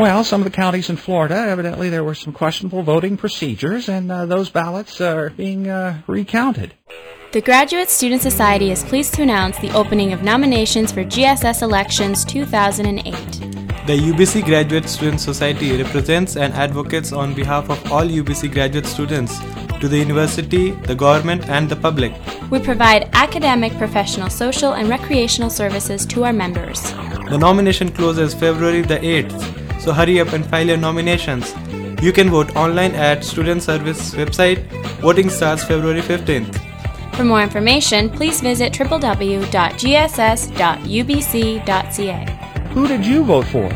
Well, some of the counties in Florida, evidently there were some questionable voting procedures, and uh, those ballots are being uh, recounted. The Graduate Student Society is pleased to announce the opening of nominations for GSS Elections 2008. The UBC Graduate Student Society represents and advocates on behalf of all UBC graduate students to the university, the government, and the public. We provide academic, professional, social, and recreational services to our members. The nomination closes February the 8th, so hurry up and file your nominations. You can vote online at Student Service website. Voting starts February 15th. For more information, please visit www.gss.ubc.ca. Who did you vote for?